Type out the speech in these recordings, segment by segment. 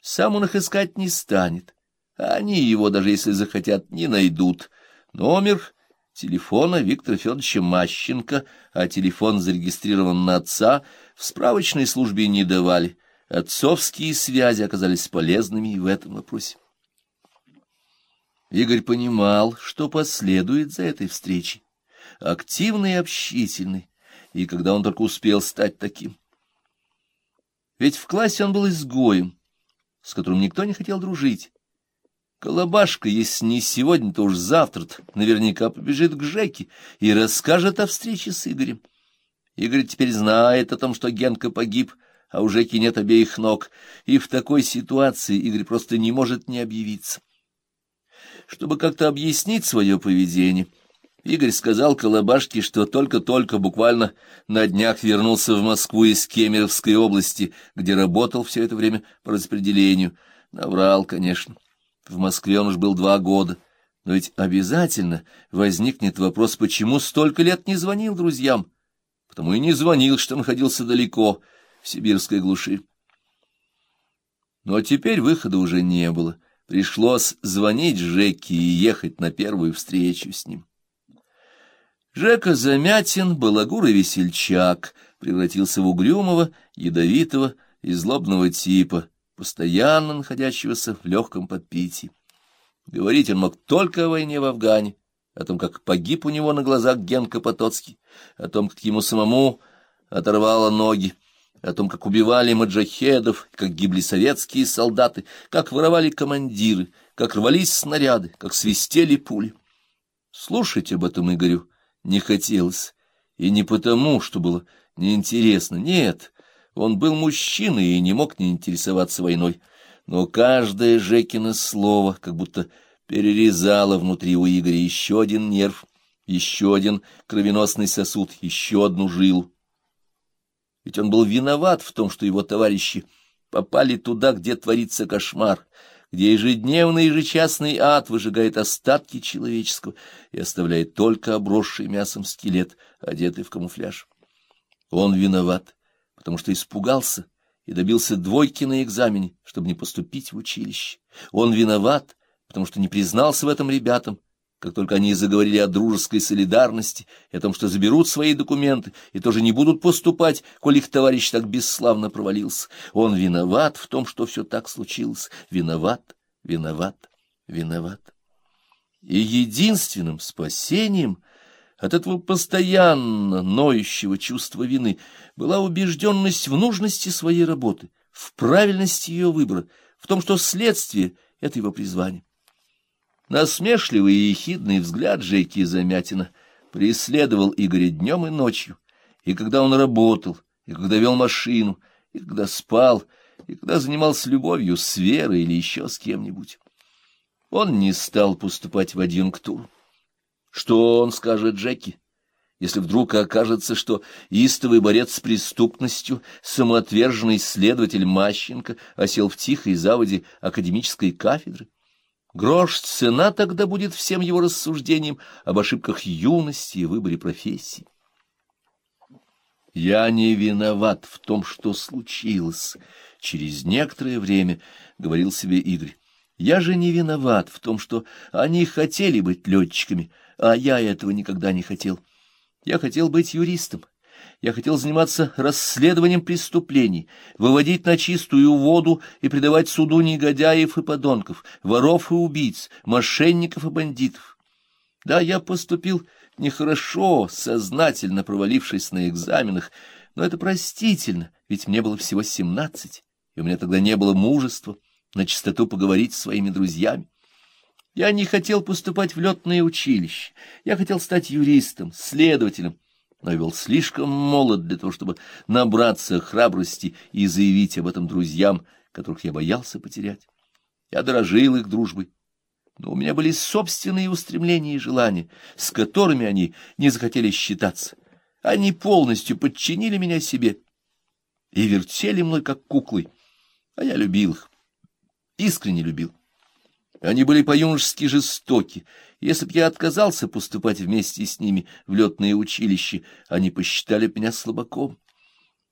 Сам он их искать не станет. Они его, даже если захотят, не найдут. Номер телефона Виктора Федоровича Мащенко, а телефон зарегистрирован на отца, в справочной службе не давали. Отцовские связи оказались полезными и в этом вопросе. Игорь понимал, что последует за этой встречей. Активный и общительный, и когда он только успел стать таким. Ведь в классе он был изгоем, с которым никто не хотел дружить. Колобашка, если не сегодня, то уж завтра -то, наверняка побежит к Жеке и расскажет о встрече с Игорем. Игорь теперь знает о том, что Генка погиб, а у Жеки нет обеих ног, и в такой ситуации Игорь просто не может не объявиться. Чтобы как-то объяснить свое поведение, Игорь сказал Колобашке, что только-только буквально на днях вернулся в Москву из Кемеровской области, где работал все это время по распределению. Наврал, конечно. В Москве он уж был два года. Но ведь обязательно возникнет вопрос, почему столько лет не звонил друзьям. Потому и не звонил, что находился далеко, в сибирской глуши. Но теперь выхода уже не было. Пришлось звонить Жеке и ехать на первую встречу с ним. Жека Замятин, балагур и весельчак, превратился в угрюмого, ядовитого и злобного типа, постоянно находящегося в легком подпитии. Говорить он мог только о войне в Афгане, о том, как погиб у него на глазах Генка Потоцкий, о том, как ему самому оторвало ноги, о том, как убивали маджахедов, как гибли советские солдаты, как воровали командиры, как рвались снаряды, как свистели пули. Слушать об этом Игорю не хотелось, и не потому, что было неинтересно, нет, он был мужчиной и не мог не интересоваться войной, но каждое Жекино слово как будто перерезало внутри у Игоря еще один нерв, еще один кровеносный сосуд, еще одну жилу. Ведь он был виноват в том, что его товарищи попали туда, где творится кошмар, где ежедневный и ежечасный ад выжигает остатки человеческого и оставляет только обросший мясом скелет, одетый в камуфляж. Он виноват, потому что испугался и добился двойки на экзамене, чтобы не поступить в училище. Он виноват, потому что не признался в этом ребятам, как только они заговорили о дружеской солидарности и о том, что заберут свои документы и тоже не будут поступать, коль их товарищ так бесславно провалился. Он виноват в том, что все так случилось. Виноват, виноват, виноват. И единственным спасением от этого постоянно ноющего чувства вины была убежденность в нужности своей работы, в правильности ее выбора, в том, что следствие — это его призвание. Насмешливый и ехидный взгляд Жеки Замятина преследовал Игоря днем и ночью, и когда он работал, и когда вел машину, и когда спал, и когда занимался любовью с Верой или еще с кем-нибудь. Он не стал поступать в адъюнктуру. Что он скажет Джеки, если вдруг окажется, что истовый борец с преступностью, самоотверженный исследователь Мащенко осел в тихой заводе академической кафедры? Грош цена тогда будет всем его рассуждениям об ошибках юности и выборе профессии. «Я не виноват в том, что случилось», — через некоторое время говорил себе Игорь. «Я же не виноват в том, что они хотели быть летчиками, а я этого никогда не хотел. Я хотел быть юристом, я хотел заниматься расследованием преступлений, выводить на чистую воду и предавать суду негодяев и подонков, воров и убийц, мошенников и бандитов. Да, я поступил нехорошо, сознательно провалившись на экзаменах, но это простительно, ведь мне было всего семнадцать, и у меня тогда не было мужества на чистоту поговорить с своими друзьями. Я не хотел поступать в летное училище, я хотел стать юристом, следователем, но был слишком молод для того, чтобы набраться храбрости и заявить об этом друзьям, которых я боялся потерять. Я дорожил их дружбой, но у меня были собственные устремления и желания, с которыми они не захотели считаться. Они полностью подчинили меня себе и вертели мной, как куклой, а я любил их, искренне любил. Они были по-юношески жестоки. Если б я отказался поступать вместе с ними в летное училище, они посчитали меня слабаком.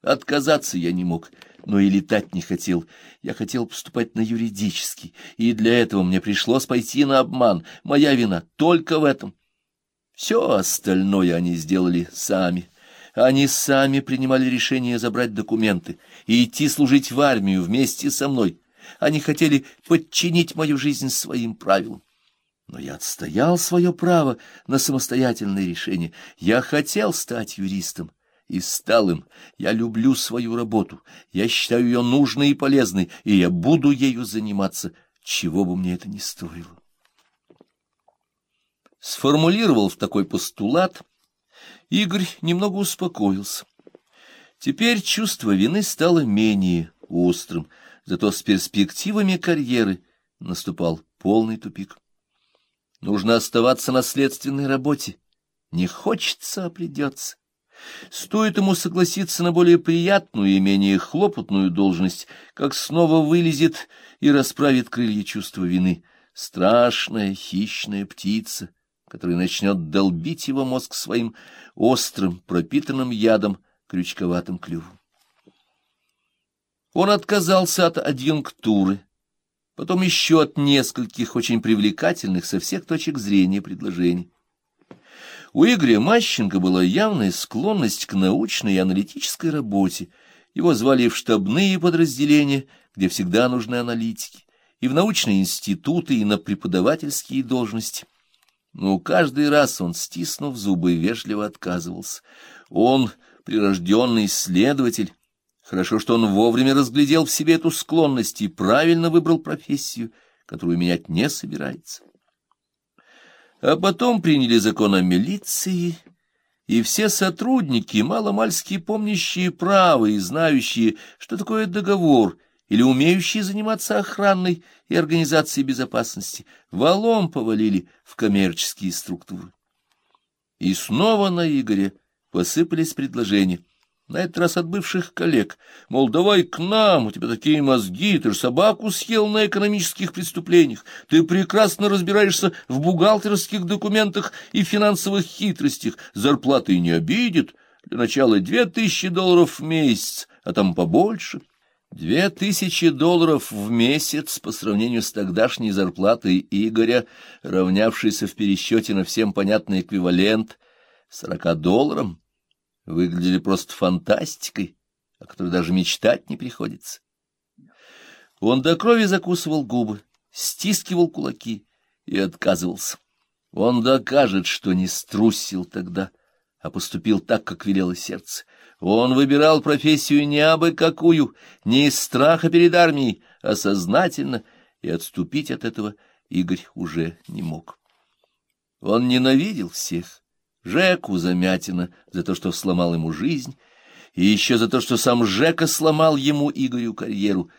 Отказаться я не мог, но и летать не хотел. Я хотел поступать на юридический, и для этого мне пришлось пойти на обман. Моя вина только в этом. Все остальное они сделали сами. Они сами принимали решение забрать документы и идти служить в армию вместе со мной. Они хотели подчинить мою жизнь своим правилам. Но я отстоял свое право на самостоятельное решение. Я хотел стать юристом и стал им. Я люблю свою работу, я считаю ее нужной и полезной, и я буду ею заниматься, чего бы мне это ни стоило. Сформулировал в такой постулат, Игорь немного успокоился. Теперь чувство вины стало менее острым, зато с перспективами карьеры наступал полный тупик. Нужно оставаться на следственной работе. Не хочется, а придется. Стоит ему согласиться на более приятную и менее хлопотную должность, как снова вылезет и расправит крылья чувства вины. Страшная хищная птица, которая начнет долбить его мозг своим острым, пропитанным ядом, крючковатым клювом. Он отказался от адъюнктуры, потом еще от нескольких очень привлекательных со всех точек зрения предложений. У Игоря Мащенко была явная склонность к научной и аналитической работе. Его звали в штабные подразделения, где всегда нужны аналитики, и в научные институты, и на преподавательские должности. Но каждый раз он, стиснув зубы, вежливо отказывался. Он, прирожденный исследователь, хорошо, что он вовремя разглядел в себе эту склонность и правильно выбрал профессию, которую менять не собирается. А потом приняли закон о милиции, и все сотрудники, маломальски помнящие право и знающие, что такое договор, или умеющие заниматься охраной и организацией безопасности, валом повалили в коммерческие структуры. И снова на Игоря посыпались предложения — на этот раз от бывших коллег, мол, давай к нам, у тебя такие мозги, ты же собаку съел на экономических преступлениях, ты прекрасно разбираешься в бухгалтерских документах и финансовых хитростях, зарплаты не обидит, для начала две тысячи долларов в месяц, а там побольше. Две тысячи долларов в месяц по сравнению с тогдашней зарплатой Игоря, равнявшейся в пересчете на всем понятный эквивалент сорока долларам, выглядели просто фантастикой, о которой даже мечтать не приходится. Он до крови закусывал губы, стискивал кулаки и отказывался. Он докажет, что не струсил тогда, а поступил так, как велело сердце. Он выбирал профессию не абы какую, не из страха перед армией, а сознательно, и отступить от этого Игорь уже не мог. Он ненавидел всех, Жеку Замятина за то, что сломал ему жизнь, и еще за то, что сам Жека сломал ему Игорю карьеру,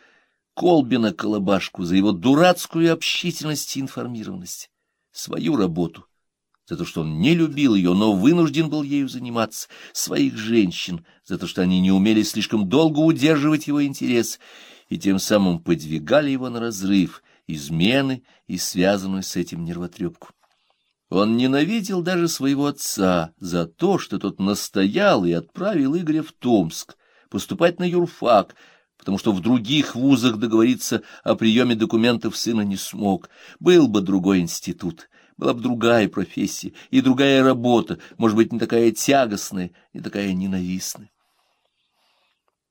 Колбина Колобашку за его дурацкую общительность и информированность, свою работу, за то, что он не любил ее, но вынужден был ею заниматься, своих женщин, за то, что они не умели слишком долго удерживать его интерес, и тем самым подвигали его на разрыв, измены и связанную с этим нервотрепку. Он ненавидел даже своего отца за то, что тот настоял и отправил Игоря в Томск поступать на юрфак, потому что в других вузах договориться о приеме документов сына не смог. Был бы другой институт, была бы другая профессия и другая работа, может быть, не такая тягостная, не такая ненавистная.